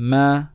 ما